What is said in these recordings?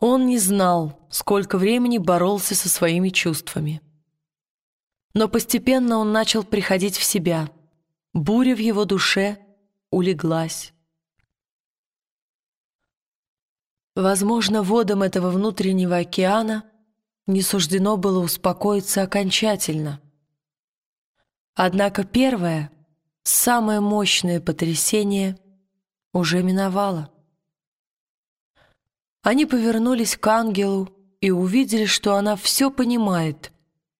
Он не знал, сколько времени боролся со своими чувствами. Но постепенно он начал приходить в себя. Буря в его душе улеглась. Возможно, водам этого внутреннего океана не суждено было успокоиться окончательно. Однако первое, самое мощное потрясение уже миновало. Они повернулись к ангелу и увидели, что она все понимает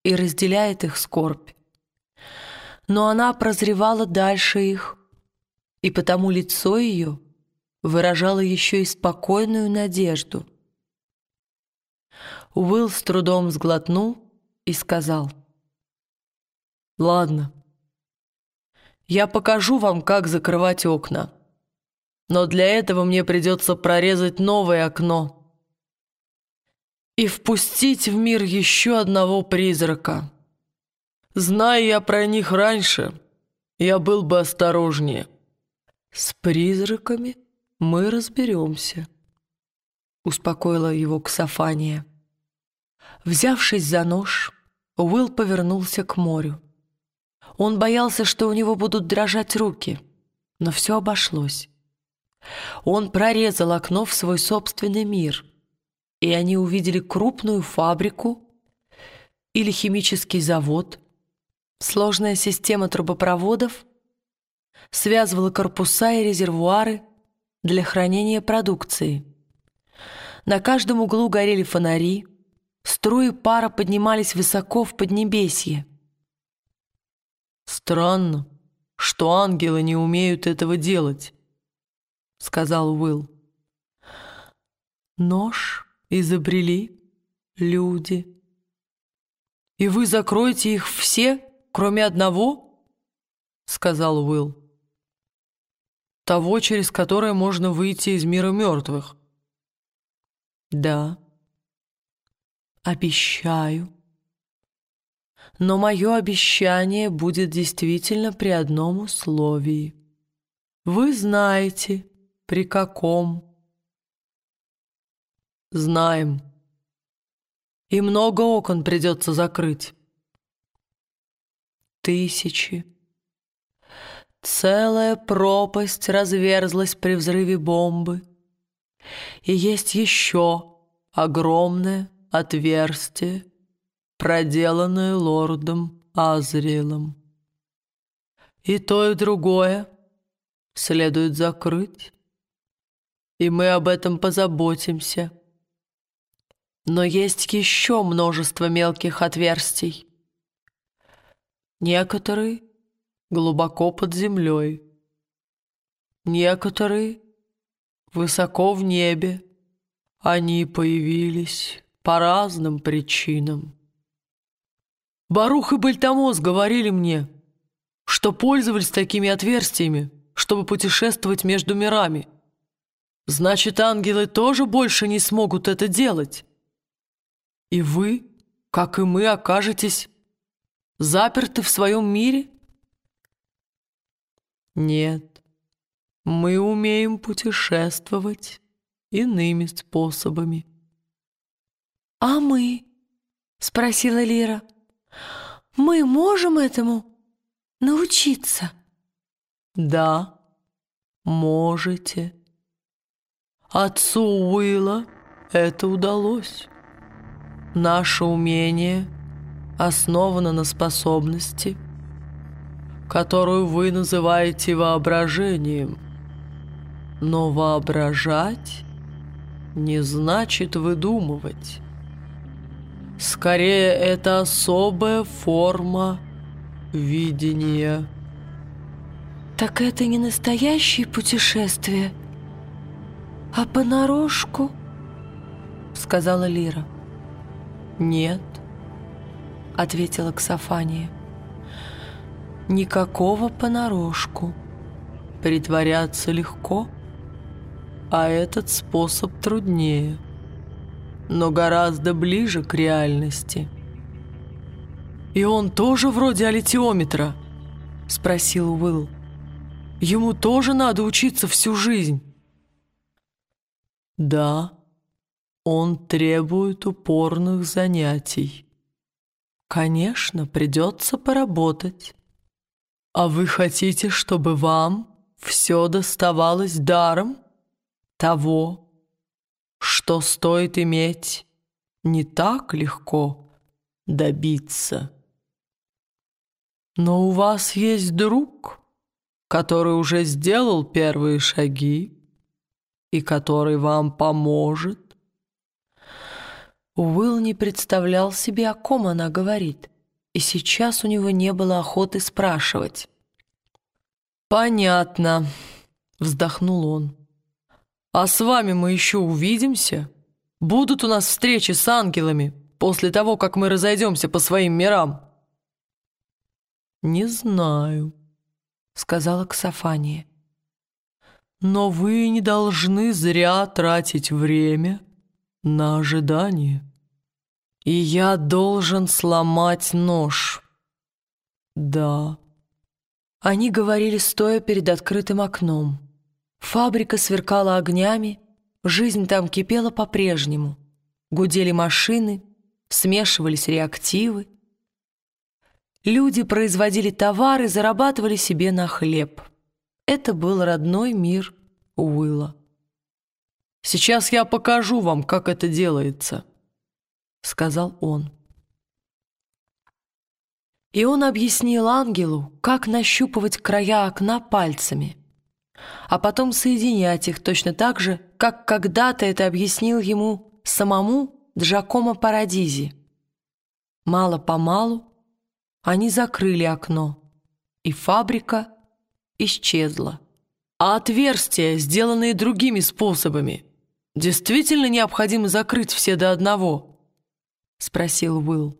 и разделяет их скорбь. Но она прозревала дальше их, и потому лицо ее выражало еще и спокойную надежду. Уилл с трудом сглотнул и сказал, «Ладно, я покажу вам, как закрывать окна» но для этого мне придется прорезать новое окно и впустить в мир еще одного призрака. Зная я про них раньше, я был бы осторожнее. С призраками мы разберемся, успокоила его Ксофания. Взявшись за нож, Уилл повернулся к морю. Он боялся, что у него будут дрожать руки, но все обошлось. Он прорезал окно в свой собственный мир, и они увидели крупную фабрику или химический завод. Сложная система трубопроводов связывала корпуса и резервуары для хранения продукции. На каждом углу горели фонари, струи пара поднимались высоко в Поднебесье. «Странно, что ангелы не умеют этого делать», — сказал Уилл. «Нож изобрели люди. И вы закроете их все, кроме одного?» — сказал Уилл. «Того, через которое можно выйти из мира мертвых». «Да, обещаю. Но мое обещание будет действительно при одном условии. Вы знаете, при каком? Знаем. И много окон придется закрыть. Тысячи. Целая пропасть разверзлась при взрыве бомбы. И есть еще огромное отверстие, проделанное лордом Азриэлом. И то, и другое следует закрыть и мы об этом позаботимся. Но есть еще множество мелких отверстий. Некоторые глубоко под землей, некоторые высоко в небе. Они появились по разным причинам. Барух и Бальтамос говорили мне, что пользовались такими отверстиями, чтобы путешествовать между мирами — Значит, ангелы тоже больше не смогут это делать. И вы, как и мы, окажетесь заперты в своем мире? Нет, мы умеем путешествовать иными способами. «А мы?» — спросила Лира. «Мы можем этому научиться?» «Да, можете». Отцу Уилла это удалось. Наше умение основано на способности, которую вы называете воображением. Но воображать не значит выдумывать. Скорее, это особая форма видения. «Так это не настоящее путешествие?» «А понарошку?» — сказала Лира. «Нет», — ответила Ксофания. «Никакого понарошку. Притворяться легко, а этот способ труднее, но гораздо ближе к реальности». «И он тоже вроде аллитиометра?» — спросил Уилл. «Ему тоже надо учиться всю жизнь». Да, он требует упорных занятий. Конечно, придется поработать. А вы хотите, чтобы вам все доставалось даром того, что стоит иметь, не так легко добиться. Но у вас есть друг, который уже сделал первые шаги и который вам поможет Уилл не представлял себе, о ком она говорит, и сейчас у него не было охоты спрашивать. «Понятно», — вздохнул он. «А с вами мы еще увидимся? Будут у нас встречи с ангелами после того, как мы разойдемся по своим мирам?» «Не знаю», — сказала Ксофания. «Но вы не должны зря тратить время на ожидание». И я должен сломать нож. Да. Они говорили, стоя перед открытым окном. Фабрика сверкала огнями, жизнь там кипела по-прежнему. Гудели машины, смешивались реактивы. Люди производили товары, зарабатывали себе на хлеб. Это был родной мир Уилла. «Сейчас я покажу вам, как это делается», — сказал он. И он объяснил ангелу, как нащупывать края окна пальцами, а потом соединять их точно так же, как когда-то это объяснил ему самому Джакомо Парадизи. Мало-помалу они закрыли окно, и фабрика исчезла. А отверстия, сделанные другими способами, действительно необходимо закрыть все до одного —— спросил Уилл.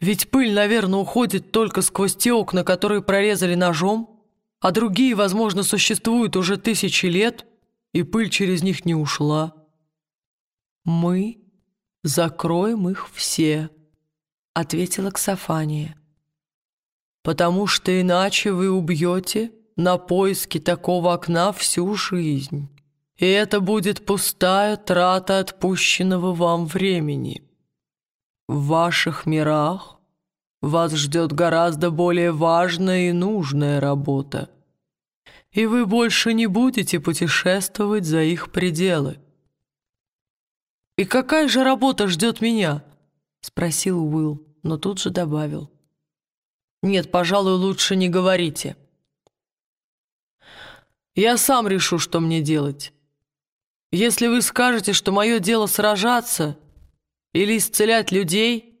«Ведь пыль, наверное, уходит только сквозь те окна, которые прорезали ножом, а другие, возможно, существуют уже тысячи лет, и пыль через них не ушла. Мы закроем их все», — ответила Ксофания. «Потому что иначе вы убьете на поиски такого окна всю жизнь» и это будет пустая трата отпущенного вам времени. В ваших мирах вас ждет гораздо более важная и нужная работа, и вы больше не будете путешествовать за их пределы. «И какая же работа ждет меня?» — спросил Уилл, но тут же добавил. «Нет, пожалуй, лучше не говорите. Я сам решу, что мне делать. Если вы скажете, что мое дело сражаться или исцелять людей,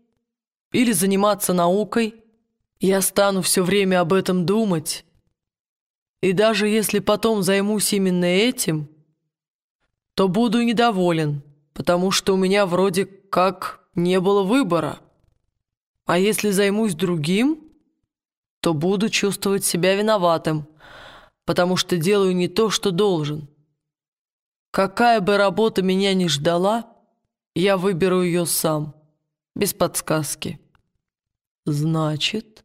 или заниматься наукой, я стану все время об этом думать. И даже если потом займусь именно этим, то буду недоволен, потому что у меня вроде как не было выбора. А если займусь другим, то буду чувствовать себя виноватым, потому что делаю не то, что должен». Какая бы работа меня ни ждала, я выберу ее сам, без подсказки. Значит,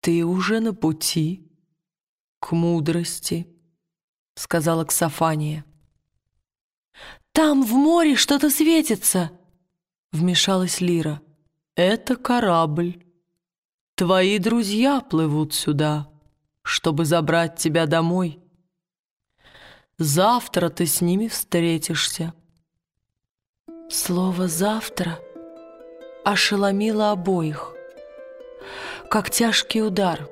ты уже на пути к мудрости, сказала Ксофания. «Там в море что-то светится!» Вмешалась Лира. «Это корабль. Твои друзья плывут сюда, чтобы забрать тебя домой». Завтра ты с ними встретишься». Слово «завтра» ошеломило обоих, как тяжкий удар.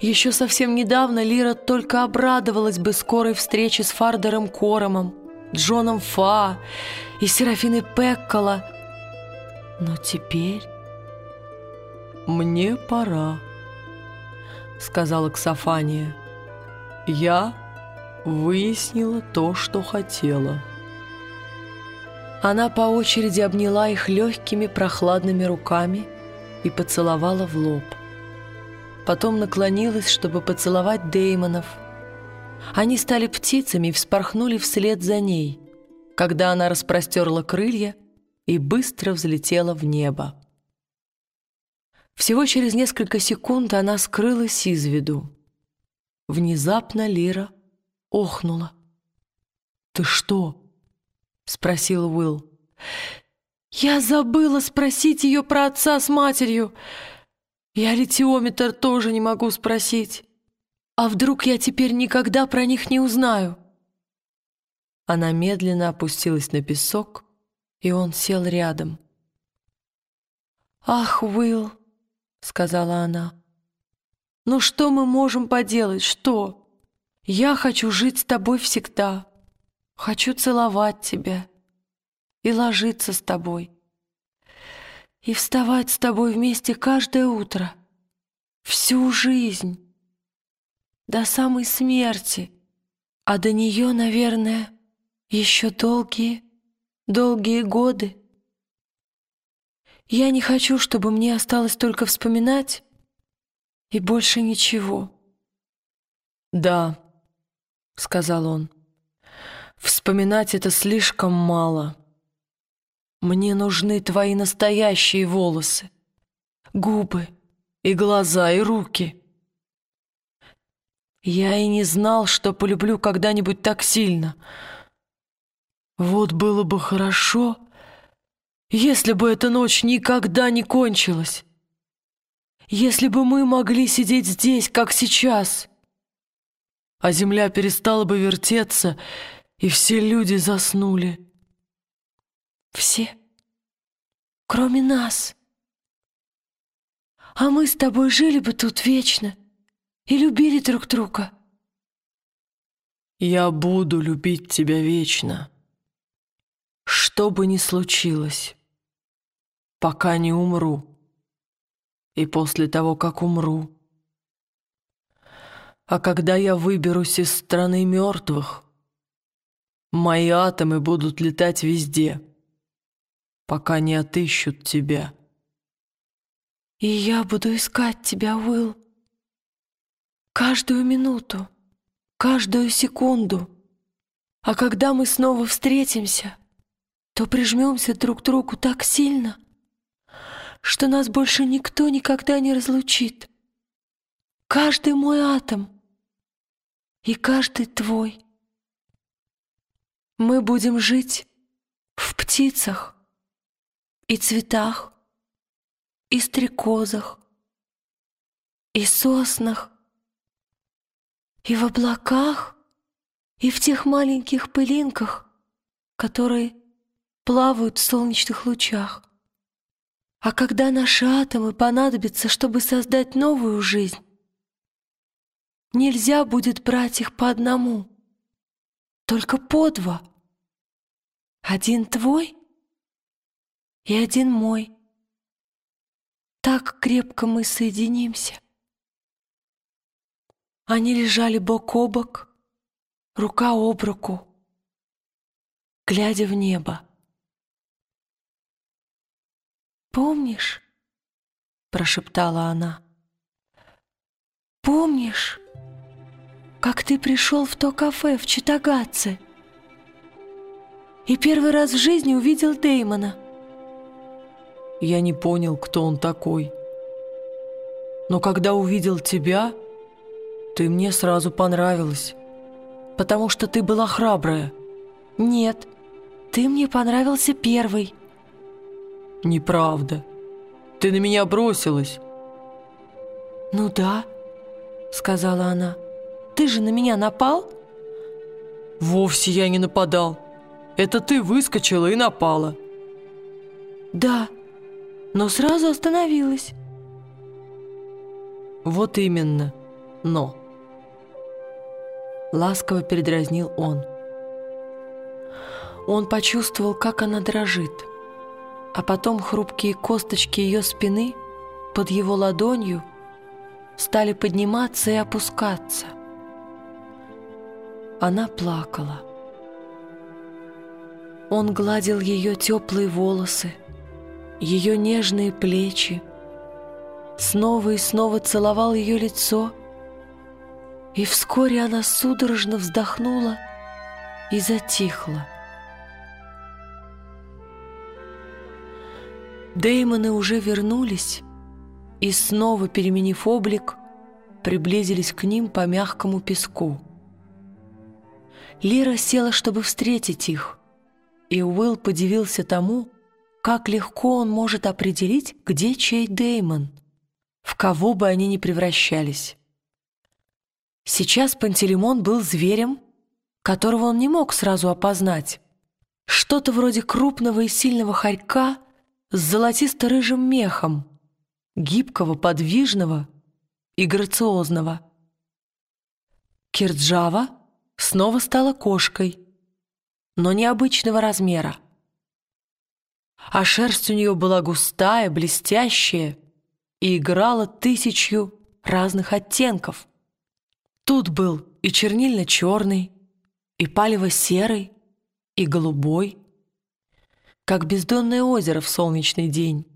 Еще совсем недавно Лира только обрадовалась бы скорой встрече с Фардером Коромом, Джоном Фа и Серафиной Пеккола. Но теперь... «Мне пора», — сказала Ксофания. «Я выяснила то, что хотела». Она по очереди обняла их легкими прохладными руками и поцеловала в лоб. Потом наклонилась, чтобы поцеловать Деймонов. Они стали птицами и вспорхнули вслед за ней, когда она распростерла крылья и быстро взлетела в небо. Всего через несколько секунд она скрылась из виду. Внезапно Лира охнула. «Ты что, спросил Уилл. «Я забыла спросить ее про отца с матерью. Я литиометр тоже не могу спросить. А вдруг я теперь никогда про них не узнаю?» Она медленно опустилась на песок, и он сел рядом. «Ах, Уилл!» — сказала она. «Ну что мы можем поделать, что? Я хочу жить с тобой всегда. Хочу целовать тебя и ложиться с тобой. И вставать с тобой вместе каждое утро. Всю жизнь. До самой смерти. А до нее, наверное, еще долгие, долгие годы. Я не хочу, чтобы мне осталось только вспоминать и больше ничего. «Да», — сказал он, — «вспоминать это слишком мало. Мне нужны твои настоящие волосы, губы и глаза и руки. Я и не знал, что полюблю когда-нибудь так сильно. Вот было бы хорошо, если бы эта ночь никогда не кончилась. Если бы мы могли сидеть здесь, как сейчас, а земля перестала бы вертеться, и все люди заснули. Все, кроме нас. А мы с тобой жили бы тут вечно и любили друг друга. Я буду любить тебя вечно, что бы ни случилось пока не умру. И после того, как умру. А когда я выберусь из страны мертвых, мои атомы будут летать везде, пока не отыщут тебя. И я буду искать тебя, Уилл. Каждую минуту, каждую секунду. А когда мы снова встретимся, то прижмемся друг к другу так сильно — что нас больше никто никогда не разлучит. Каждый мой атом и каждый твой. Мы будем жить в птицах и цветах, и стрекозах, и соснах, и в облаках, и в тех маленьких пылинках, которые плавают в солнечных лучах. А когда наши атомы понадобятся, чтобы создать новую жизнь, нельзя будет брать их по одному, только по два. Один твой и один мой. Так крепко мы соединимся. Они лежали бок о бок, рука об руку, глядя в небо. «Помнишь?» — прошептала она. «Помнишь, как ты пришел в то кафе в Читагатце и первый раз в жизни увидел Деймона?» Я не понял, кто он такой. Но когда увидел тебя, ты мне сразу понравилась, потому что ты была храбрая. Нет, ты мне понравился первый. «Неправда. Ты на меня бросилась». «Ну да», — сказала она. «Ты же на меня напал?» «Вовсе я не нападал. Это ты выскочила и напала». «Да, но сразу остановилась». «Вот именно, но...» Ласково передразнил он. Он почувствовал, как она дрожит а потом хрупкие косточки ее спины под его ладонью стали подниматься и опускаться. Она плакала. Он гладил ее теплые волосы, ее нежные плечи, снова и снова целовал ее лицо, и вскоре она судорожно вздохнула и затихла. Деймоны уже вернулись и, снова переменив облик, приблизились к ним по мягкому песку. Лира села, чтобы встретить их, И Уилл подивился тому, как легко он может определить, где чей Деймон, в кого бы они ни превращались. Сейчас Пантелеймон был зверем, которого он не мог сразу опознать. Что-то вроде крупного и сильного хорька с золотисто-рыжим мехом, гибкого, подвижного и грациозного. Кирджава снова стала кошкой, но необычного размера. А шерсть у нее была густая, блестящая и играла тысячью разных оттенков. Тут был и чернильно-черный, и палево-серый, и голубой, как бездонное озеро в солнечный день,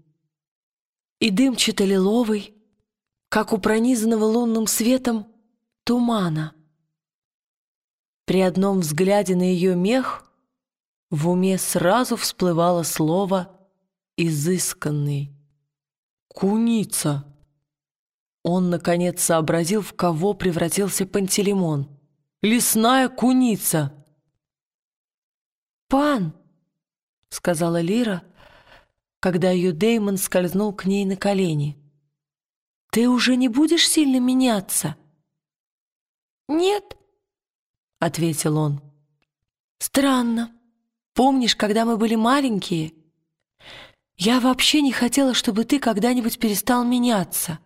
и дымчато-лиловый, как у пронизанного лунным светом тумана. При одном взгляде на ее мех в уме сразу всплывало слово «изысканный». «Куница». Он, наконец, сообразил, в кого превратился Пантелеймон. «Лесная куница!» «Пан!» — сказала Лира, когда ее Деймон скользнул к ней на колени. «Ты уже не будешь сильно меняться?» «Нет», — ответил он. «Странно. Помнишь, когда мы были маленькие? Я вообще не хотела, чтобы ты когда-нибудь перестал меняться.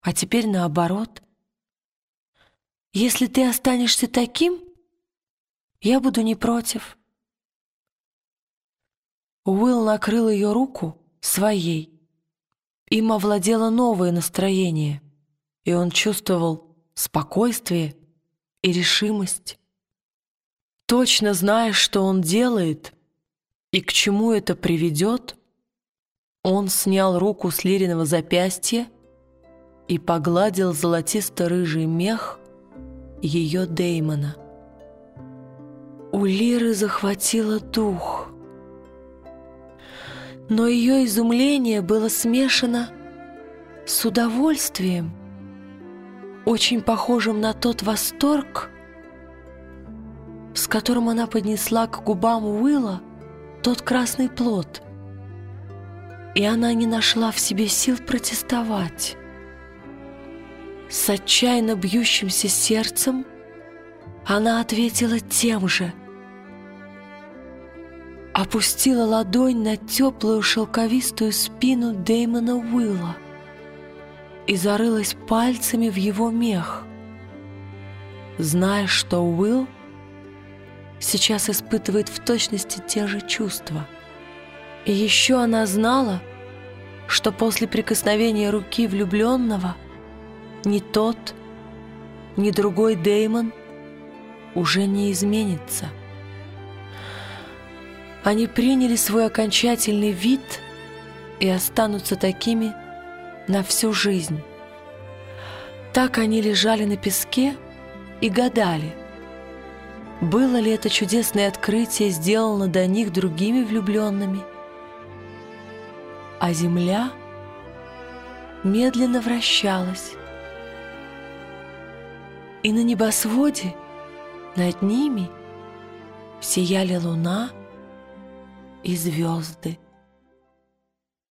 А теперь наоборот. Если ты останешься таким, я буду не против». Уилл накрыл ее руку своей. Им овладело новое настроение, и он чувствовал спокойствие и решимость. Точно зная, что он делает и к чему это приведет, он снял руку с Лириного запястья и погладил золотисто-рыжий мех ее Деймона. У Лиры захватило дух — но ее изумление было смешано с удовольствием, очень похожим на тот восторг, с которым она поднесла к губам Уилла тот красный плод, и она не нашла в себе сил протестовать. С отчаянно бьющимся сердцем она ответила тем же — опустила ладонь на теплую шелковистую спину Дэймона Уилла и зарылась пальцами в его мех, зная, что Уилл сейчас испытывает в точности те же чувства. И еще она знала, что после прикосновения руки влюбленного ни тот, ни другой Дэймон уже не изменится. Они приняли свой окончательный вид и останутся такими на всю жизнь. Так они лежали на песке и гадали, было ли это чудесное открытие сделано до них другими влюбленными. А земля медленно вращалась, и на небосводе над ними сияли луна и звезды.